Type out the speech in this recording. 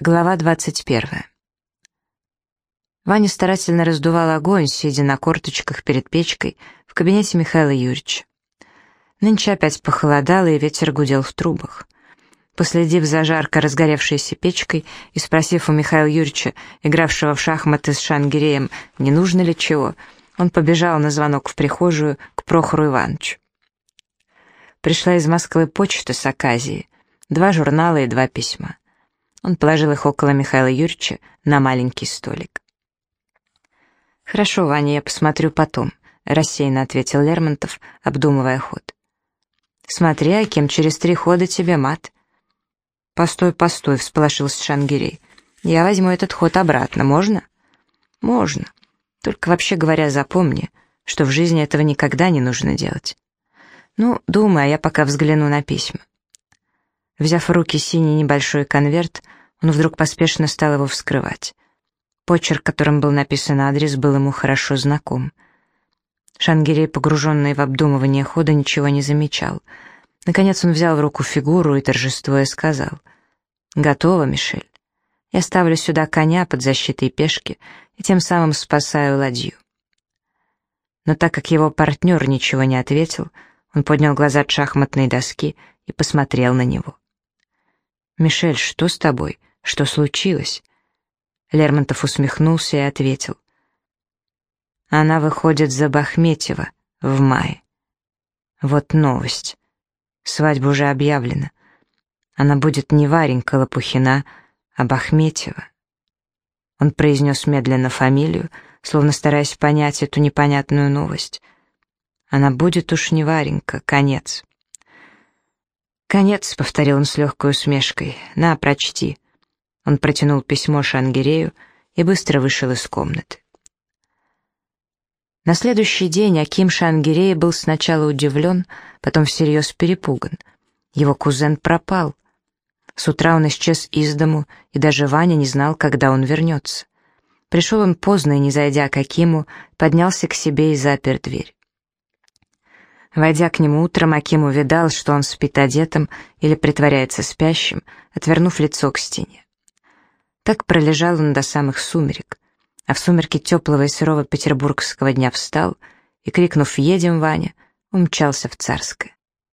Глава 21. Ваня старательно раздувал огонь, сидя на корточках перед печкой в кабинете Михаила Юрьевича. Нынче опять похолодало, и ветер гудел в трубах. Последив за жарко разгоревшейся печкой и спросив у Михаила Юрьевича, игравшего в шахматы с Шангиреем, не нужно ли чего, он побежал на звонок в прихожую к Прохору Ивановичу. Пришла из Москвы почта с Аказии, два журнала и два письма. Он положил их около Михаила Юрьевича на маленький столик. «Хорошо, Ваня, я посмотрю потом», — рассеянно ответил Лермонтов, обдумывая ход. «Смотри, Аким, через три хода тебе мат». «Постой, постой», — всполошился Шангирей. «Я возьму этот ход обратно, можно?» «Можно. Только вообще говоря, запомни, что в жизни этого никогда не нужно делать». «Ну, думай, а я пока взгляну на письма». Взяв в руки синий небольшой конверт, он вдруг поспешно стал его вскрывать. Почерк, которым был написан адрес, был ему хорошо знаком. Шангирей, погруженный в обдумывание хода, ничего не замечал. Наконец он взял в руку фигуру и торжествуя сказал. «Готово, Мишель. Я ставлю сюда коня под защитой пешки и тем самым спасаю ладью». Но так как его партнер ничего не ответил, он поднял глаза от шахматной доски и посмотрел на него. «Мишель, что с тобой? Что случилось?» Лермонтов усмехнулся и ответил. «Она выходит за Бахметьева в мае. Вот новость. Свадьба уже объявлена. Она будет не Варенька Лопухина, а Бахметьева». Он произнес медленно фамилию, словно стараясь понять эту непонятную новость. Она будет уж не Варенька, конец. «Конец», — повторил он с легкой усмешкой. «На, прочти». Он протянул письмо Шангирею и быстро вышел из комнаты. На следующий день Аким Шангирей был сначала удивлен, потом всерьез перепуган. Его кузен пропал. С утра он исчез из дому, и даже Ваня не знал, когда он вернется. Пришел он поздно и, не зайдя к Акиму, поднялся к себе и запер дверь. Войдя к нему утром, Аким увидал, что он спит одетым или притворяется спящим, отвернув лицо к стене. Так пролежал он до самых сумерек, а в сумерки теплого и сырого петербургского дня встал и, крикнув «Едем, Ваня!», умчался в Царское.